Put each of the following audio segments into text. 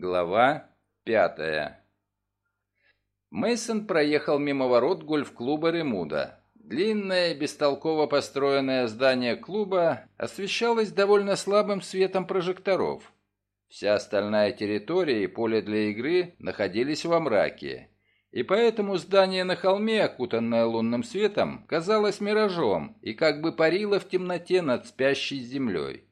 Глава пятая Мейсон проехал мимо ворот гольф-клуба Ремуда. Длинное, бестолково построенное здание клуба освещалось довольно слабым светом прожекторов. Вся остальная территория и поле для игры находились во мраке. И поэтому здание на холме, окутанное лунным светом, казалось миражом и как бы парило в темноте над спящей землей.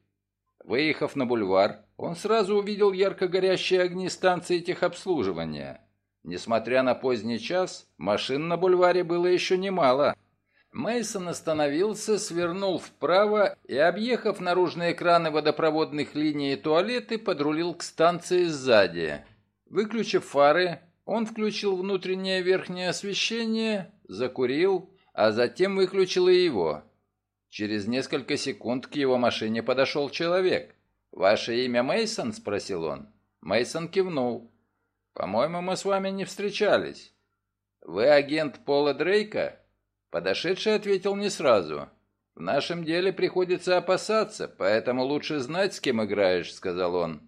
Выехав на бульвар, он сразу увидел ярко горящие огни станции техобслуживания. Несмотря на поздний час, машин на бульваре было еще немало. Мейсон остановился, свернул вправо и, объехав наружные экраны водопроводных линий и туалеты, подрулил к станции сзади. Выключив фары, он включил внутреннее верхнее освещение, закурил, а затем выключил и его. Через несколько секунд к его машине подошел человек. «Ваше имя Мейсон? спросил он. Мейсон кивнул. «По-моему, мы с вами не встречались». «Вы агент Пола Дрейка?» Подошедший ответил не сразу. «В нашем деле приходится опасаться, поэтому лучше знать, с кем играешь», — сказал он.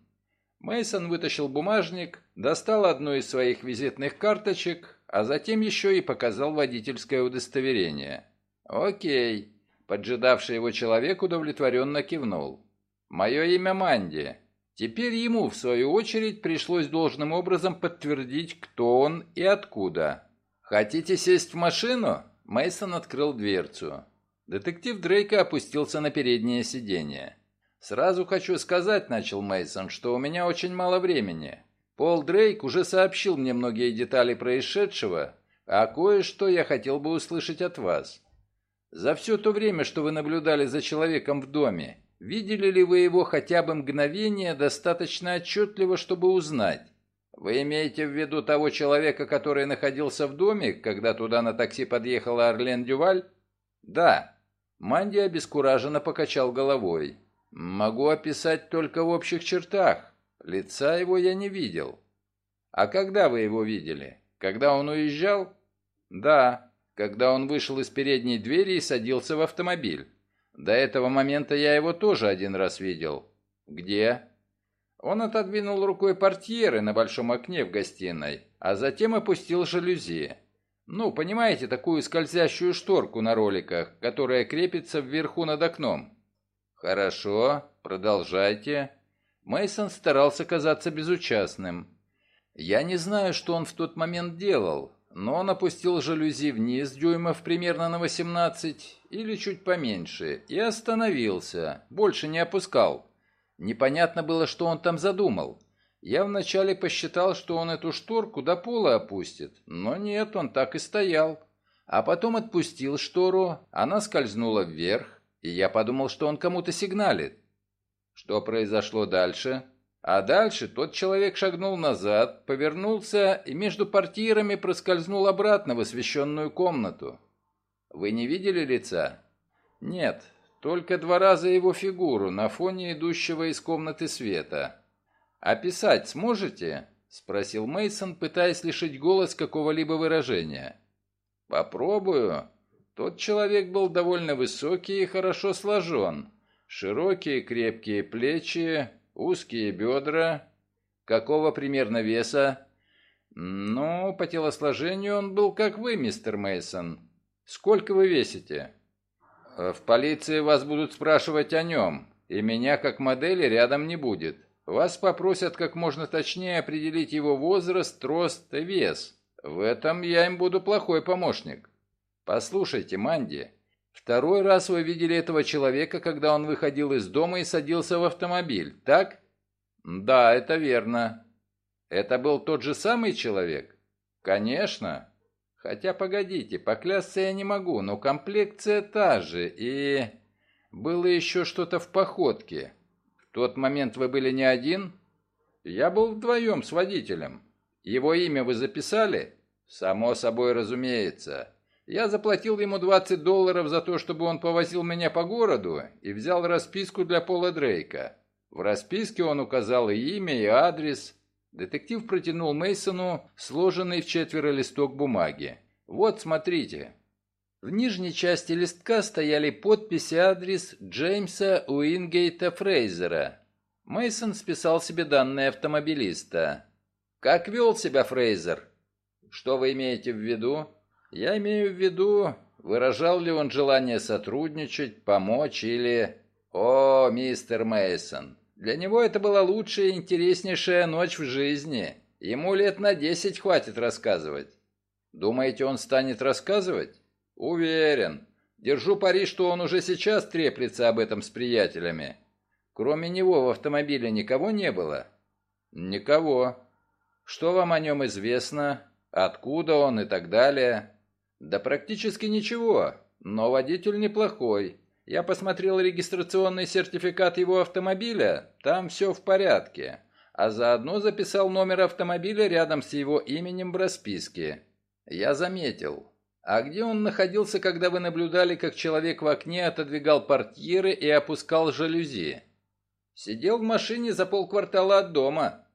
Мейсон вытащил бумажник, достал одну из своих визитных карточек, а затем еще и показал водительское удостоверение. «Окей». Поджидавший его человек удовлетворенно кивнул. Мое имя Манди. Теперь ему, в свою очередь, пришлось должным образом подтвердить, кто он и откуда. «Хотите сесть в машину?» Мейсон открыл дверцу. Детектив Дрейка опустился на переднее сиденье. «Сразу хочу сказать», — начал Мейсон, — «что у меня очень мало времени. Пол Дрейк уже сообщил мне многие детали происшедшего, а кое-что я хотел бы услышать от вас. За все то время, что вы наблюдали за человеком в доме, Видели ли вы его хотя бы мгновение достаточно отчетливо, чтобы узнать? Вы имеете в виду того человека, который находился в доме, когда туда на такси подъехала Орлен Дюваль? Да. Манди обескураженно покачал головой. Могу описать только в общих чертах. Лица его я не видел. А когда вы его видели? Когда он уезжал? Да, когда он вышел из передней двери и садился в автомобиль. До этого момента я его тоже один раз видел. Где? Он отодвинул рукой портьеры на большом окне в гостиной, а затем опустил жалюзи. Ну, понимаете, такую скользящую шторку на роликах, которая крепится вверху над окном. Хорошо, продолжайте. Мейсон старался казаться безучастным. Я не знаю, что он в тот момент делал, но он опустил жалюзи вниз дюймов примерно на 18 или чуть поменьше и остановился, больше не опускал. Непонятно было, что он там задумал. Я вначале посчитал, что он эту шторку до пола опустит, но нет, он так и стоял. А потом отпустил штору, она скользнула вверх, и я подумал, что он кому-то сигналит. Что произошло дальше? А дальше тот человек шагнул назад, повернулся и между портьерами проскользнул обратно в освещенную комнату. Вы не видели лица? Нет, только два раза его фигуру на фоне идущего из комнаты света. Описать сможете? спросил Мейсон, пытаясь лишить голос какого-либо выражения. Попробую. Тот человек был довольно высокий и хорошо сложен. Широкие крепкие плечи, Узкие бедра. Какого примерно веса? Ну, по телосложению он был как вы, мистер Мейсон. Сколько вы весите? В полиции вас будут спрашивать о нем, и меня как модели рядом не будет. Вас попросят как можно точнее определить его возраст, рост и вес. В этом я им буду плохой помощник. Послушайте, Манди, Второй раз вы видели этого человека, когда он выходил из дома и садился в автомобиль, так? Да, это верно. Это был тот же самый человек? Конечно. Хотя, погодите, поклясться я не могу, но комплекция та же, и... Было еще что-то в походке. В тот момент вы были не один? Я был вдвоем с водителем. Его имя вы записали? Само собой разумеется. Я заплатил ему 20 долларов за то, чтобы он повозил меня по городу и взял расписку для Пола Дрейка. В расписке он указал и имя, и адрес. Детектив протянул Мейсону сложенный в четверо листок бумаги. Вот, смотрите. В нижней части листка стояли подпись и адрес Джеймса Уингейта Фрейзера. Мейсон списал себе данные автомобилиста. Как вел себя Фрейзер? Что вы имеете в виду? Я имею в виду, выражал ли он желание сотрудничать, помочь или... О, мистер Мейсон, для него это была лучшая и интереснейшая ночь в жизни. Ему лет на десять хватит рассказывать. Думаете, он станет рассказывать? Уверен. Держу пари, что он уже сейчас треплется об этом с приятелями. Кроме него в автомобиле никого не было? Никого. Что вам о нем известно? Откуда он и так далее? Да практически ничего, но водитель неплохой. Я посмотрел регистрационный сертификат его автомобиля, там все в порядке. А заодно записал номер автомобиля рядом с его именем в расписке. Я заметил. А где он находился, когда вы наблюдали, как человек в окне отодвигал портьеры и опускал жалюзи? Сидел в машине за полквартала от дома.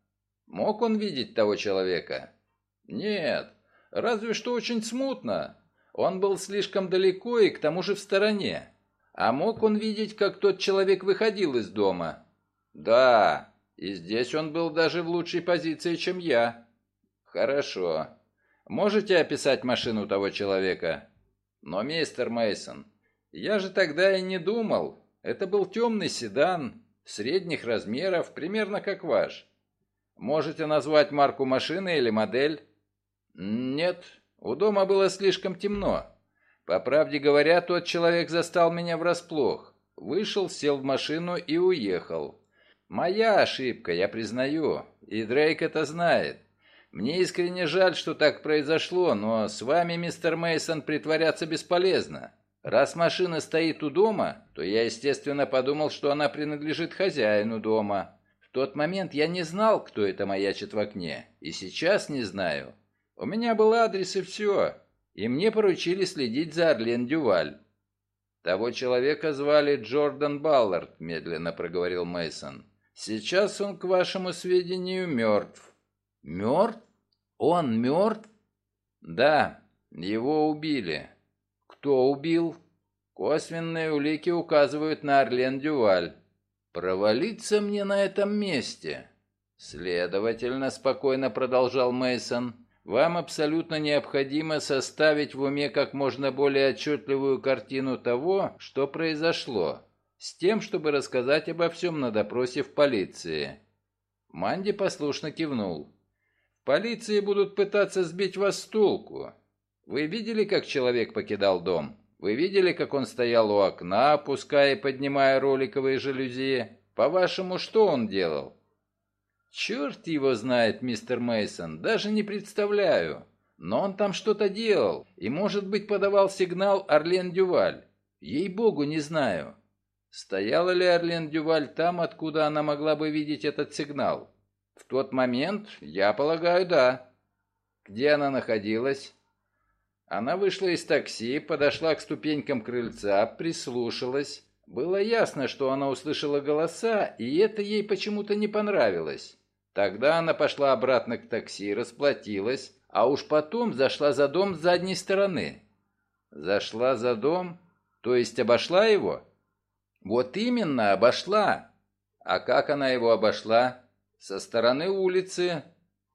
Мог он видеть того человека? Нет, разве что очень смутно. Он был слишком далеко и к тому же в стороне. А мог он видеть, как тот человек выходил из дома? Да, и здесь он был даже в лучшей позиции, чем я. Хорошо. Можете описать машину того человека? Но, мистер Мейсон, я же тогда и не думал. Это был темный седан, средних размеров, примерно как ваш. Можете назвать марку машины или модель? Нет, у дома было слишком темно. По правде говоря, тот человек застал меня врасплох. Вышел, сел в машину и уехал. Моя ошибка, я признаю, и Дрейк это знает. Мне искренне жаль, что так произошло, но с вами, мистер Мейсон, притворяться бесполезно. Раз машина стоит у дома, то я, естественно, подумал, что она принадлежит хозяину дома. В тот момент я не знал, кто это маячит в окне, и сейчас не знаю. У меня был адрес и все и мне поручили следить за Орлен Дюваль. Того человека звали Джордан Баллард, медленно проговорил Мейсон. Сейчас он, к вашему сведению, мертв. Мертв? Он мертв? Да, его убили. Кто убил? Косвенные улики указывают на Орлен Дюваль. Провалиться мне на этом месте. Следовательно, спокойно продолжал Мейсон. Вам абсолютно необходимо составить в уме как можно более отчетливую картину того, что произошло, с тем, чтобы рассказать обо всем на допросе в полиции. Манди послушно кивнул. В полиции будут пытаться сбить вас с толку. Вы видели, как человек покидал дом? Вы видели, как он стоял у окна, опуская и поднимая роликовые жалюзи? По-вашему, что он делал? Черт его знает, мистер Мейсон, даже не представляю. Но он там что-то делал и, может быть, подавал сигнал Орлен Дюваль. Ей-богу, не знаю. Стояла ли Орлен Дюваль там, откуда она могла бы видеть этот сигнал? В тот момент, я полагаю, да. Где она находилась? Она вышла из такси, подошла к ступенькам крыльца, прислушалась. Было ясно, что она услышала голоса, и это ей почему-то не понравилось. Тогда она пошла обратно к такси, расплатилась, а уж потом зашла за дом с задней стороны. Зашла за дом? То есть обошла его? Вот именно, обошла. А как она его обошла? Со стороны улицы.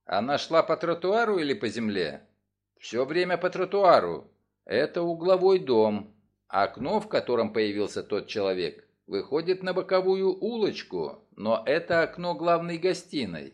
Она шла по тротуару или по земле? Все время по тротуару. Это угловой дом. Окно, в котором появился тот человек, выходит на боковую улочку, но это окно главной гостиной.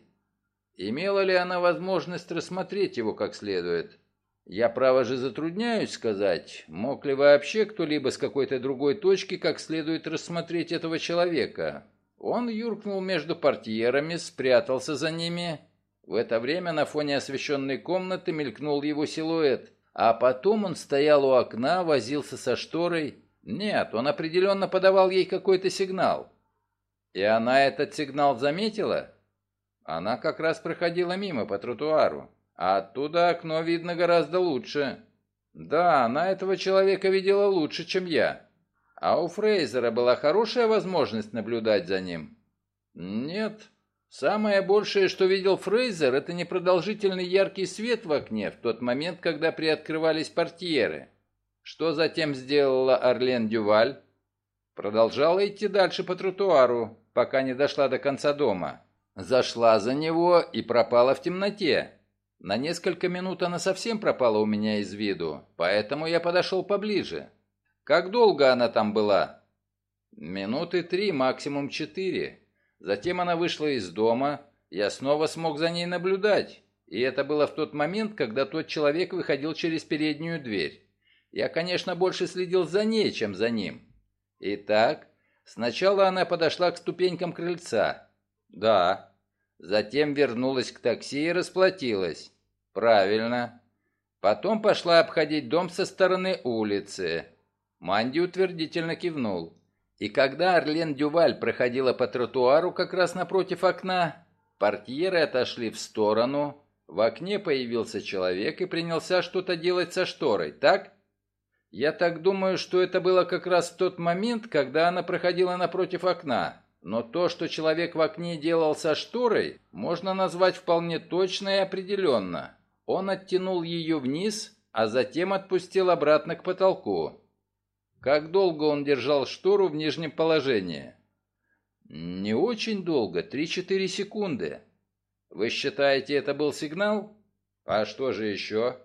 Имела ли она возможность рассмотреть его как следует? Я, право же, затрудняюсь сказать, мог ли вообще кто-либо с какой-то другой точки как следует рассмотреть этого человека. Он юркнул между портьерами, спрятался за ними. В это время на фоне освещенной комнаты мелькнул его силуэт, а потом он стоял у окна, возился со шторой, нет, он определенно подавал ей какой-то сигнал. И она этот сигнал заметила? Она как раз проходила мимо по тротуару, а оттуда окно видно гораздо лучше. Да, она этого человека видела лучше, чем я. А у Фрейзера была хорошая возможность наблюдать за ним? Нет. Самое большее, что видел Фрейзер, это непродолжительный яркий свет в окне в тот момент, когда приоткрывались портьеры. Что затем сделала Орлен Дюваль? Продолжала идти дальше по тротуару, пока не дошла до конца дома. Зашла за него и пропала в темноте. На несколько минут она совсем пропала у меня из виду, поэтому я подошел поближе. Как долго она там была? Минуты три, максимум четыре. Затем она вышла из дома, я снова смог за ней наблюдать. И это было в тот момент, когда тот человек выходил через переднюю дверь. Я, конечно, больше следил за ней, чем за ним. Итак, сначала она подошла к ступенькам крыльца. Да. Затем вернулась к такси и расплатилась. Правильно. Потом пошла обходить дом со стороны улицы. Манди утвердительно кивнул. И когда Орлен Дюваль проходила по тротуару как раз напротив окна, портьеры отошли в сторону, в окне появился человек и принялся что-то делать со шторой, так? Я так думаю, что это было как раз в тот момент, когда она проходила напротив окна. Но то, что человек в окне делал со шторой, можно назвать вполне точно и определенно. Он оттянул ее вниз, а затем отпустил обратно к потолку. Как долго он держал штору в нижнем положении? Не очень долго, 3-4 секунды. Вы считаете, это был сигнал? А что же еще?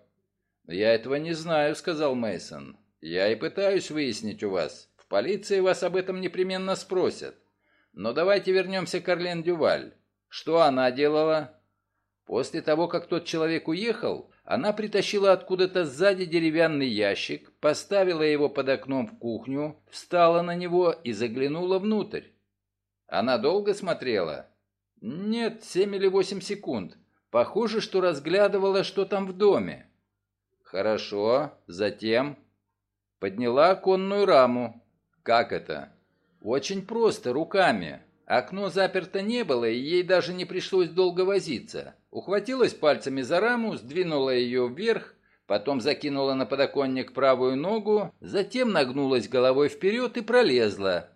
Я этого не знаю, сказал Мейсон. Я и пытаюсь выяснить у вас. В полиции вас об этом непременно спросят. Но давайте вернемся к Орлен Дюваль. Что она делала? После того, как тот человек уехал, она притащила откуда-то сзади деревянный ящик, поставила его под окном в кухню, встала на него и заглянула внутрь. Она долго смотрела? Нет, семь или восемь секунд. Похоже, что разглядывала, что там в доме. Хорошо, затем... Подняла оконную раму. Как это? Очень просто, руками. Окно заперто не было, и ей даже не пришлось долго возиться. Ухватилась пальцами за раму, сдвинула ее вверх, потом закинула на подоконник правую ногу, затем нагнулась головой вперед и пролезла.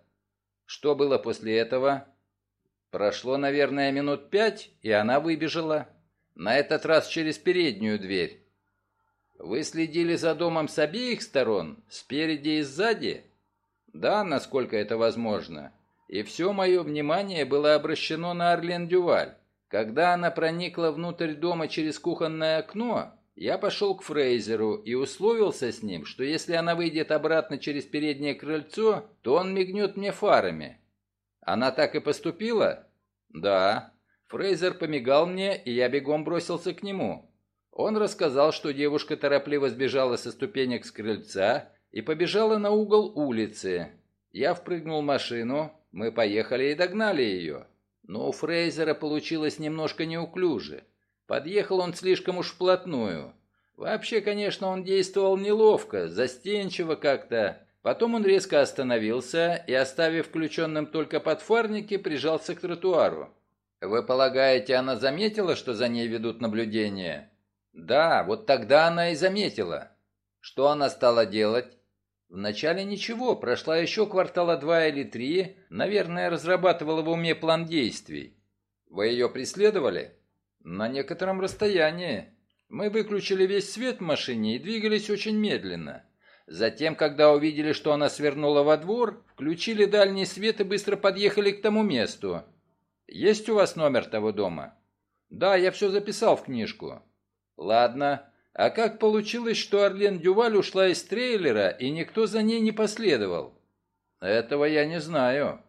Что было после этого? Прошло, наверное, минут пять, и она выбежала. На этот раз через переднюю дверь. Вы следили за домом с обеих сторон, спереди и сзади? Да, насколько это возможно и все мое внимание было обращено на Орлен Дюваль. Когда она проникла внутрь дома через кухонное окно, я пошел к Фрейзеру и условился с ним, что если она выйдет обратно через переднее крыльцо, то он мигнет мне фарами. Она так и поступила? Да. Фрейзер помигал мне, и я бегом бросился к нему. Он рассказал, что девушка торопливо сбежала со ступенек с крыльца и побежала на угол улицы. Я впрыгнул в машину, мы поехали и догнали ее. Но у Фрейзера получилось немножко неуклюже. Подъехал он слишком уж вплотную. Вообще, конечно, он действовал неловко, застенчиво как-то. Потом он резко остановился и, оставив включенным только подфарники, прижался к тротуару. «Вы полагаете, она заметила, что за ней ведут наблюдение?» «Да, вот тогда она и заметила». «Что она стала делать?» Вначале ничего, прошла еще квартала два или три, наверное, разрабатывала в уме план действий. Вы ее преследовали? На некотором расстоянии. Мы выключили весь свет в машине и двигались очень медленно. Затем, когда увидели, что она свернула во двор, включили дальний свет и быстро подъехали к тому месту. Есть у вас номер того дома? Да, я все записал в книжку. Ладно, а как получилось, что Орлен Дюваль ушла из трейлера, и никто за ней не последовал? Этого я не знаю.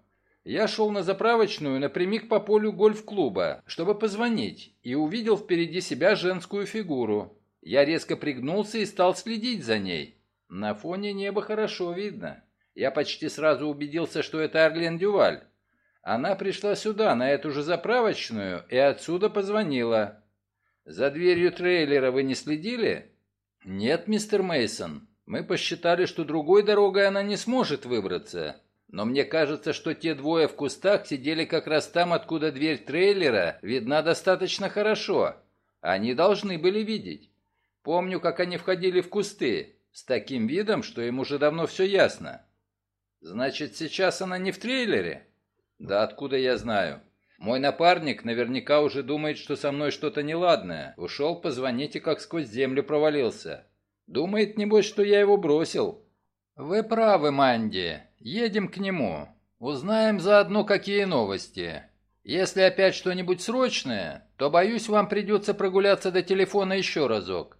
Я шел на заправочную напрямик по полю гольф-клуба, чтобы позвонить, и увидел впереди себя женскую фигуру. Я резко пригнулся и стал следить за ней. На фоне неба хорошо видно. Я почти сразу убедился, что это Орлен Дюваль. Она пришла сюда, на эту же заправочную, и отсюда позвонила. За дверью трейлера вы не следили? Нет, мистер Мейсон. Мы посчитали, что другой дорогой она не сможет выбраться. Но мне кажется, что те двое в кустах сидели как раз там, откуда дверь трейлера видна достаточно хорошо. Они должны были видеть. Помню, как они входили в кусты, с таким видом, что им уже давно все ясно. Значит, сейчас она не в трейлере? Да откуда я знаю? Мой напарник наверняка уже думает, что со мной что-то неладное. Ушел позвонить и как сквозь землю провалился. Думает, небось, что я его бросил. Вы правы, Манди. Едем к нему. Узнаем заодно, какие новости. Если опять что-нибудь срочное, то, боюсь, вам придется прогуляться до телефона еще разок.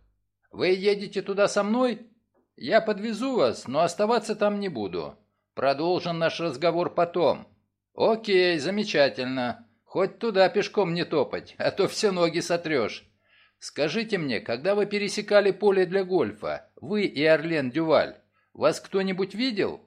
Вы едете туда со мной? Я подвезу вас, но оставаться там не буду. Продолжим наш разговор потом. Окей, замечательно. Хоть туда пешком не топать, а то все ноги сотрешь. Скажите мне, когда вы пересекали поле для гольфа, вы и Орлен Дюваль, вас кто-нибудь видел?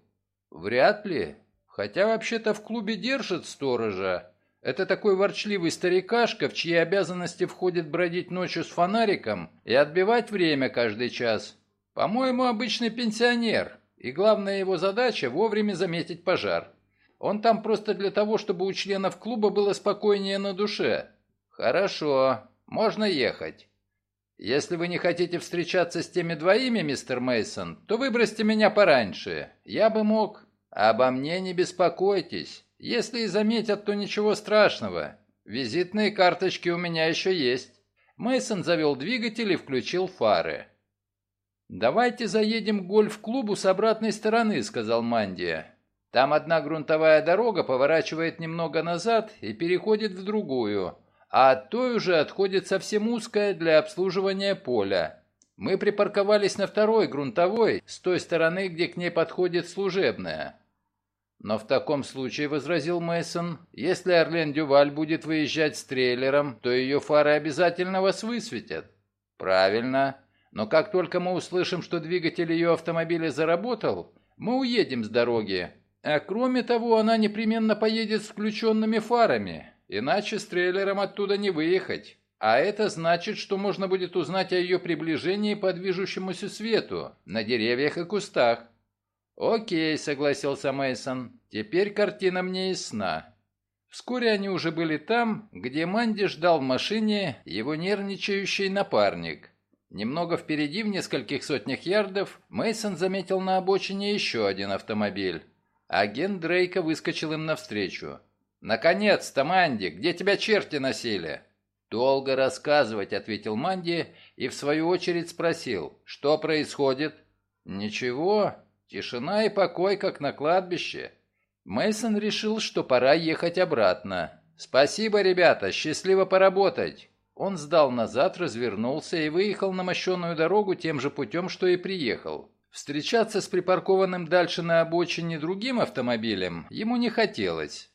Вряд ли. Хотя вообще-то в клубе держат сторожа. Это такой ворчливый старикашка, в чьи обязанности входит бродить ночью с фонариком и отбивать время каждый час. По-моему, обычный пенсионер, и главная его задача – вовремя заметить пожар. Он там просто для того, чтобы у членов клуба было спокойнее на душе. Хорошо, можно ехать. Если вы не хотите встречаться с теми двоими, мистер Мейсон, то выбросьте меня пораньше. Я бы мог... Обо мне не беспокойтесь. Если и заметят, то ничего страшного. Визитные карточки у меня еще есть. Мейсон завел двигатель и включил фары. «Давайте заедем к гольф-клубу с обратной стороны», — сказал Мандия. «Там одна грунтовая дорога поворачивает немного назад и переходит в другую, а от той уже отходит совсем узкая для обслуживания поля. Мы припарковались на второй грунтовой, с той стороны, где к ней подходит служебная». «Но в таком случае», — возразил Мейсон, — «если Орлен Дюваль будет выезжать с трейлером, то ее фары обязательно вас высветят». «Правильно. Но как только мы услышим, что двигатель ее автомобиля заработал, мы уедем с дороги. А кроме того, она непременно поедет с включенными фарами, иначе с трейлером оттуда не выехать. А это значит, что можно будет узнать о ее приближении по движущемуся свету на деревьях и кустах. «Окей», — согласился Мейсон. «Теперь картина мне ясна». Вскоре они уже были там, где Манди ждал в машине его нервничающий напарник. Немного впереди, в нескольких сотнях ярдов, Мейсон заметил на обочине еще один автомобиль. Агент Дрейка выскочил им навстречу. «Наконец-то, Манди, где тебя черти носили?» «Долго рассказывать», — ответил Манди и в свою очередь спросил, «Что происходит?» «Ничего, тишина и покой, как на кладбище». Мейсон решил, что пора ехать обратно. «Спасибо, ребята, счастливо поработать». Он сдал назад, развернулся и выехал на мощенную дорогу тем же путем, что и приехал. Встречаться с припаркованным дальше на обочине другим автомобилем ему не хотелось.